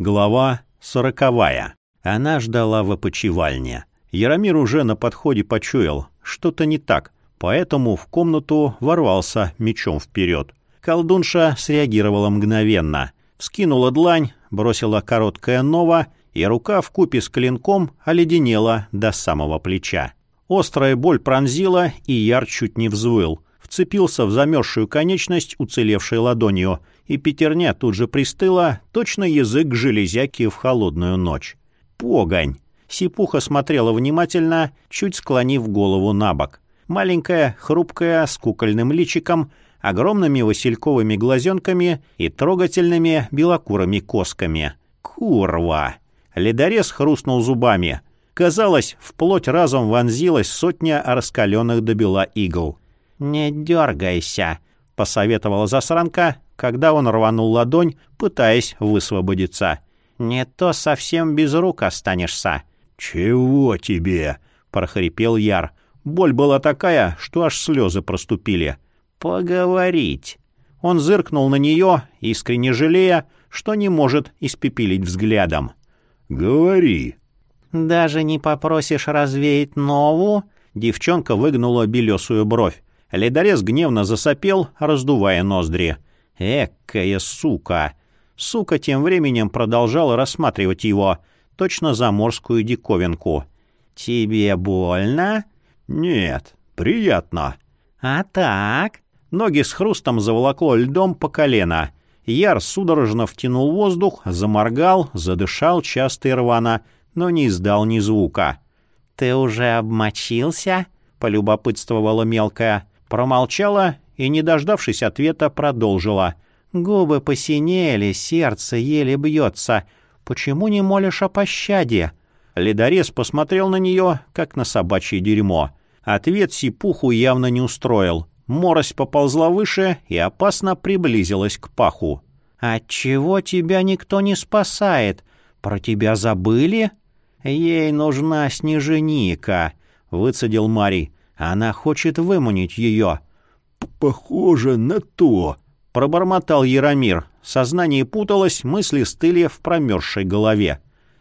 Глава сороковая. Она ждала в опочивальне. Яромир уже на подходе почуял, что-то не так, поэтому в комнату ворвался мечом вперед. Колдунша среагировала мгновенно. Вскинула длань, бросила короткое «нова», и рука в купе с клинком оледенела до самого плеча. Острая боль пронзила, и Яр чуть не взвыл. Вцепился в замерзшую конечность, уцелевшей ладонью, и пятерня тут же пристыла, точно язык железяки в холодную ночь. Погонь! Сипуха смотрела внимательно, чуть склонив голову на бок. Маленькая, хрупкая, с кукольным личиком, огромными васильковыми глазенками и трогательными белокурыми косками. Курва! Ледорез хрустнул зубами. Казалось, в плоть разом вонзилась сотня раскаленных до бела игл. «Не дергайся», — посоветовала засранка, когда он рванул ладонь, пытаясь высвободиться. «Не то совсем без рук останешься». «Чего тебе?» — прохрипел Яр. Боль была такая, что аж слезы проступили. «Поговорить». Он зыркнул на нее, искренне жалея, что не может испепелить взглядом. «Говори». «Даже не попросишь развеять нову?» Девчонка выгнула белесую бровь. Ледорез гневно засопел, раздувая ноздри. Экая сука! Сука тем временем продолжала рассматривать его, точно заморскую диковинку. «Тебе больно?» «Нет, приятно». «А так?» Ноги с хрустом заволокло льдом по колено. Яр судорожно втянул воздух, заморгал, задышал часто и рвано, но не издал ни звука. «Ты уже обмочился?» — полюбопытствовала мелкая. Промолчала и, не дождавшись ответа, продолжила. «Губы посинели, сердце еле бьется. Почему не молишь о пощаде?» Ледорез посмотрел на нее, как на собачье дерьмо. Ответ сипуху явно не устроил. Морось поползла выше и опасно приблизилась к паху. «Отчего тебя никто не спасает? Про тебя забыли?» «Ей нужна снеженика», — выцедил Марий. «Она хочет выманить ее». «Похоже на то», — пробормотал Яромир. Сознание путалось, мысли стыли в промерзшей голове.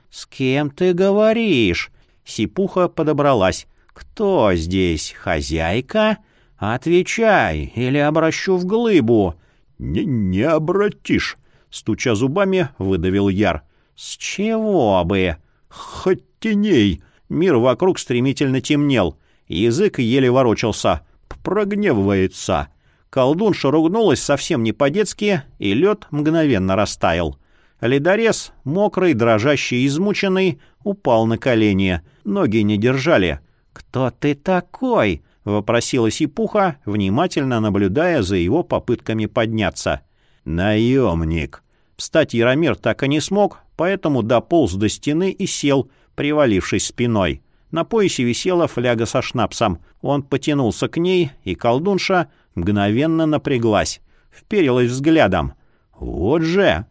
«С кем ты говоришь?» Сипуха подобралась. «Кто здесь? Хозяйка? Отвечай, или обращу в глыбу». «Не, не обратишь», — стуча зубами, выдавил Яр. «С чего бы?» «Хоть теней». Мир вокруг стремительно темнел. Язык еле ворочался прогневывается. Колдунша ругнулась совсем не по-детски, и лед мгновенно растаял. Ледорез, мокрый, дрожащий, измученный, упал на колени. Ноги не держали. «Кто ты такой?» — вопросила Сипуха, внимательно наблюдая за его попытками подняться. «Наемник». Встать Яромир так и не смог, поэтому дополз до стены и сел, привалившись спиной. На поясе висела фляга со шнапсом. Он потянулся к ней, и колдунша мгновенно напряглась. Вперилась взглядом. «Вот же!»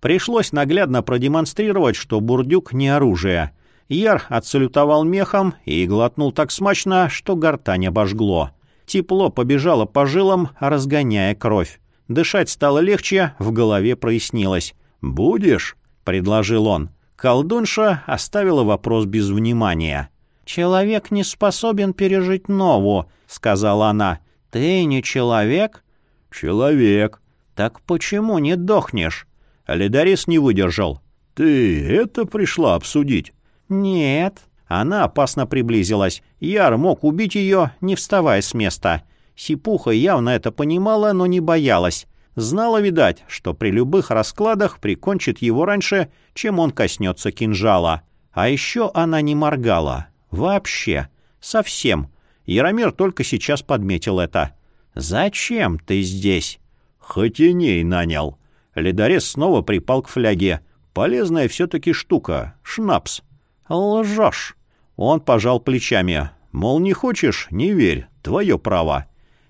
Пришлось наглядно продемонстрировать, что бурдюк не оружие. Яр отсалютовал мехом и глотнул так смачно, что гортань обожгло. Тепло побежало по жилам, разгоняя кровь. Дышать стало легче, в голове прояснилось. «Будешь?» — предложил он. Колдунша оставила вопрос без внимания. «Человек не способен пережить нову», — сказала она. «Ты не человек?» «Человек». «Так почему не дохнешь?» Ледарис не выдержал. «Ты это пришла обсудить?» «Нет». Она опасно приблизилась. Яр мог убить ее, не вставая с места. Сипуха явно это понимала, но не боялась. Знала, видать, что при любых раскладах прикончит его раньше, чем он коснется кинжала. А еще она не моргала. Вообще. Совсем. Яромир только сейчас подметил это. «Зачем ты здесь?» «Хотеней нанял». Ледорез снова припал к фляге. «Полезная все-таки штука. Шнапс». «Лжешь». Он пожал плечами. «Мол, не хочешь? Не верь. Твое право».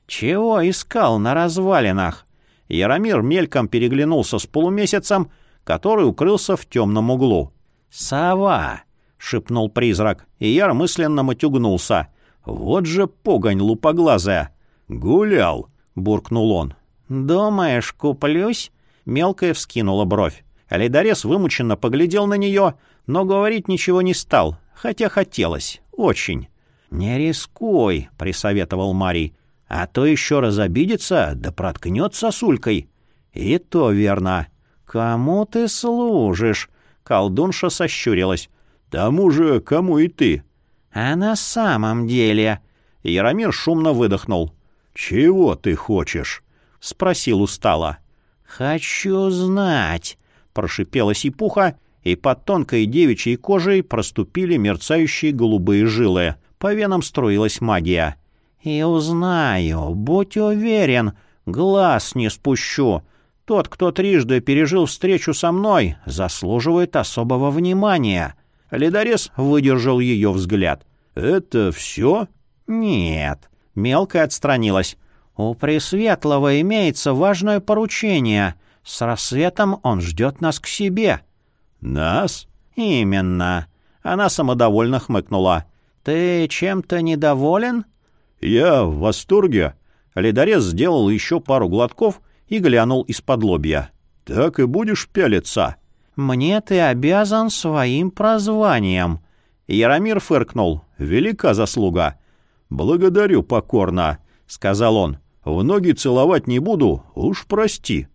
«Чего искал на развалинах?» Яромир мельком переглянулся с полумесяцем, который укрылся в темном углу. «Сова!» — шепнул призрак, и Яр мысленно матюгнулся. «Вот же погонь лупоглазая!» «Гулял!» — буркнул он. «Думаешь, куплюсь?» — мелкая вскинула бровь. Ледорез вымученно поглядел на нее, но говорить ничего не стал, хотя хотелось. Очень. «Не рискуй», — присоветовал Марий, — «а то еще разобидится, да проткнет сосулькой». «И то верно. Кому ты служишь?» Колдунша сощурилась. «Тому же, кому и ты». «А на самом деле...» Яромир шумно выдохнул. «Чего ты хочешь?» — спросил устало. «Хочу знать», — прошипела сипуха, и под тонкой девичьей кожей проступили мерцающие голубые жилы. По венам струилась магия. «И узнаю, будь уверен, глаз не спущу. Тот, кто трижды пережил встречу со мной, заслуживает особого внимания». Ледорез выдержал ее взгляд. «Это все?» «Нет». Мелко отстранилась. «У Пресветлого имеется важное поручение. С рассветом он ждет нас к себе». «Нас?» «Именно». Она самодовольно хмыкнула. «Ты чем-то недоволен?» «Я в восторге». Ледорез сделал еще пару глотков и глянул из-под лобья. «Так и будешь пялиться?» «Мне ты обязан своим прозванием». Яромир фыркнул. «Велика заслуга». «Благодарю покорно», — сказал он. «В ноги целовать не буду, уж прости».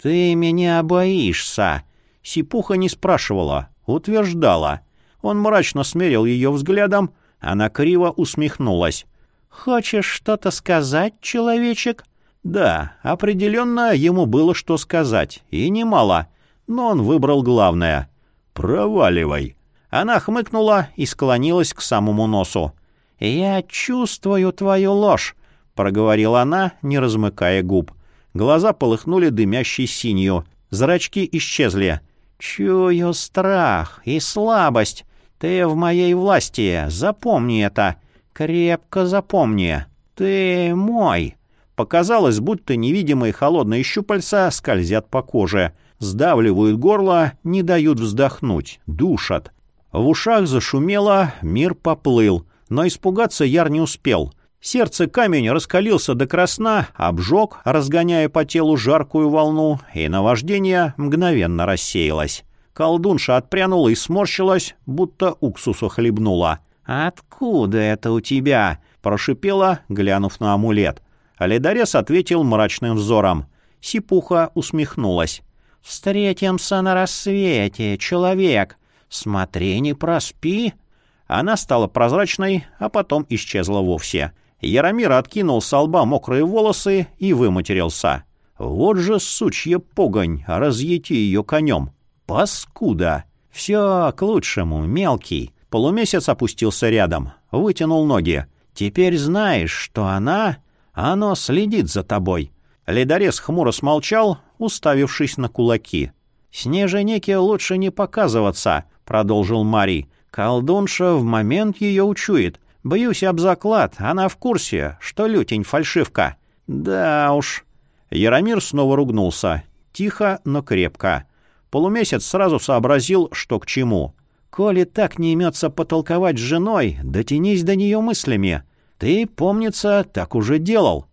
«Ты меня боишься», — Сипуха не спрашивала, утверждала. Он мрачно смерил ее взглядом, она криво усмехнулась. «Хочешь что-то сказать, человечек?» Да, определенно ему было что сказать, и немало, но он выбрал главное. «Проваливай!» Она хмыкнула и склонилась к самому носу. «Я чувствую твою ложь», — проговорила она, не размыкая губ. Глаза полыхнули дымящей синью, зрачки исчезли. «Чую страх и слабость. Ты в моей власти, запомни это. Крепко запомни. Ты мой». Показалось, будто невидимые холодные щупальца скользят по коже, сдавливают горло, не дают вздохнуть, душат. В ушах зашумело, мир поплыл, но испугаться Яр не успел. Сердце камень раскалился до красна, обжег, разгоняя по телу жаркую волну, и наваждение мгновенно рассеялось. Колдунша отпрянула и сморщилась, будто уксусу хлебнула. «Откуда это у тебя?» — прошипела, глянув на амулет. Ледорез ответил мрачным взором. Сипуха усмехнулась. «Встретимся на рассвете, человек. Смотри, не проспи». Она стала прозрачной, а потом исчезла вовсе. Яромир откинул с лба мокрые волосы и выматерился. «Вот же сучья погонь, разъети ее конем! Паскуда!» «Все к лучшему, мелкий!» Полумесяц опустился рядом, вытянул ноги. «Теперь знаешь, что она...» Оно следит за тобой». Ледорез хмуро смолчал, уставившись на кулаки. «Снеженике лучше не показываться», — продолжил Марий. «Колдунша в момент ее учует. Боюсь об заклад, она в курсе, что лютень фальшивка». «Да уж». Яромир снова ругнулся. Тихо, но крепко. Полумесяц сразу сообразил, что к чему. «Коли так не имется потолковать с женой, дотянись до нее мыслями. «Ты, помнится, так уже делал».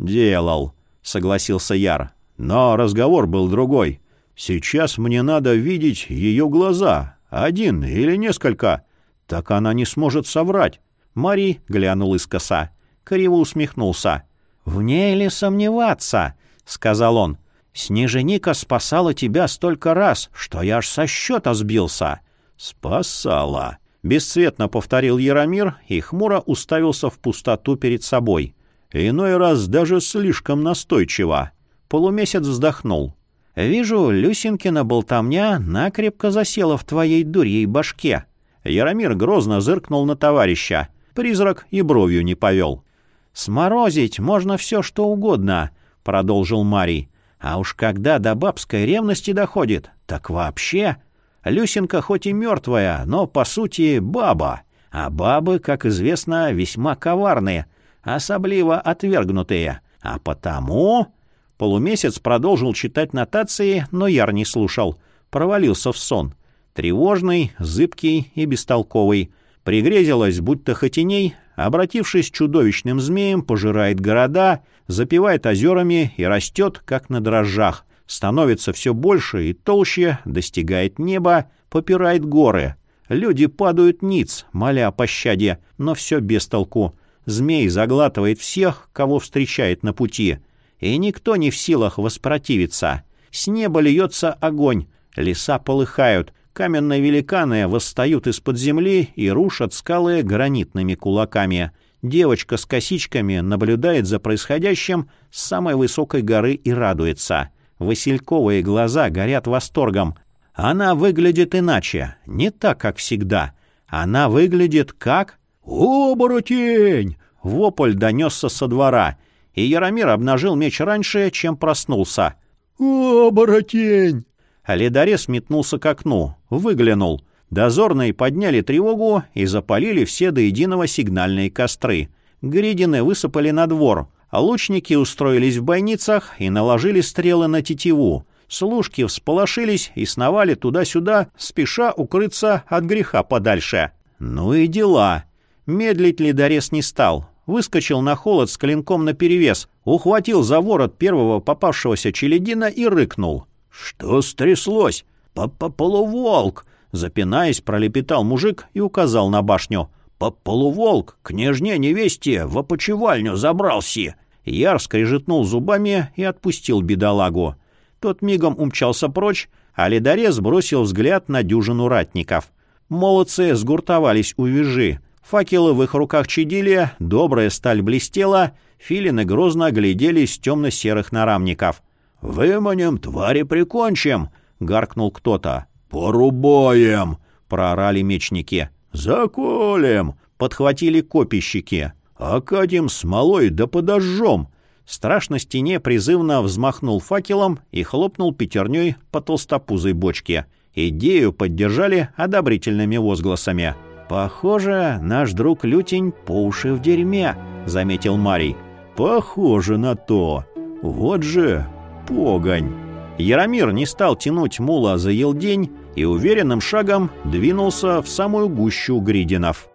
«Делал», — согласился Яр. «Но разговор был другой. Сейчас мне надо видеть ее глаза. Один или несколько. Так она не сможет соврать». Мари глянул искоса. Криво усмехнулся. «В ней ли сомневаться?» — сказал он. «Снеженика спасала тебя столько раз, что я аж со счета сбился». «Спасала», Бесцветно повторил Яромир и хмуро уставился в пустоту перед собой. Иной раз даже слишком настойчиво. Полумесяц вздохнул. «Вижу, Люсинкина болтовня накрепко засела в твоей дурьей башке». Яромир грозно зыркнул на товарища. Призрак и бровью не повел. «Сморозить можно все, что угодно», — продолжил Марий. «А уж когда до бабской ревности доходит, так вообще...» Люсенка хоть и мертвая, но, по сути, баба. А бабы, как известно, весьма коварные, особливо отвергнутые. А потому... Полумесяц продолжил читать нотации, но Яр не слушал. Провалился в сон. Тревожный, зыбкий и бестолковый. Пригрезилось, будто хотиней, обратившись чудовищным змеем, пожирает города, запивает озерами и растет, как на дрожжах, становится все больше и толще, достигает неба, попирает горы. Люди падают ниц, моля о пощаде, но все без толку. Змей заглатывает всех, кого встречает на пути. И никто не в силах воспротивиться. С неба льется огонь, леса полыхают, каменные великаны восстают из-под земли и рушат скалы гранитными кулаками. Девочка с косичками наблюдает за происходящим с самой высокой горы и радуется. Васильковые глаза горят восторгом. Она выглядит иначе, не так, как всегда. Она выглядит как... «Оборотень!» Вопль донесся со двора, и Яромир обнажил меч раньше, чем проснулся. «Оборотень!» Ледорез метнулся к окну, выглянул. Дозорные подняли тревогу и запалили все до единого сигнальные костры. Гридины высыпали на двор, а лучники устроились в бойницах и наложили стрелы на тетиву. Служки всполошились и сновали туда-сюда, спеша укрыться от греха подальше. Ну и дела. Медлить ледорез не стал. Выскочил на холод с клинком наперевес, ухватил за ворот первого попавшегося челядина и рыкнул. «Что стряслось? П-п-полуволк!» Запинаясь, пролепетал мужик и указал на башню. «Полуволк, княжне невесте, в опочивальню забрался!» Яр скрежетнул зубами и отпустил бедолагу. Тот мигом умчался прочь, а ледорез бросил взгляд на дюжину ратников. Молодцы сгуртовались у вежи. Факелы в их руках чадили, добрая сталь блестела, филины грозно огляделись темно-серых нарамников. «Выманем, твари прикончим!» — гаркнул кто-то. «Порубаем!» — проорали мечники. «Заколем!» — подхватили копищики. «Окатим смолой да подожжем!» Страшно стене призывно взмахнул факелом и хлопнул пятерней по толстопузой бочке. Идею поддержали одобрительными возгласами. «Похоже, наш друг Лютень по уши в дерьме», — заметил Марий. «Похоже на то. Вот же погонь!» Яромир не стал тянуть мула за елдень и уверенным шагом двинулся в самую гущу гридинов.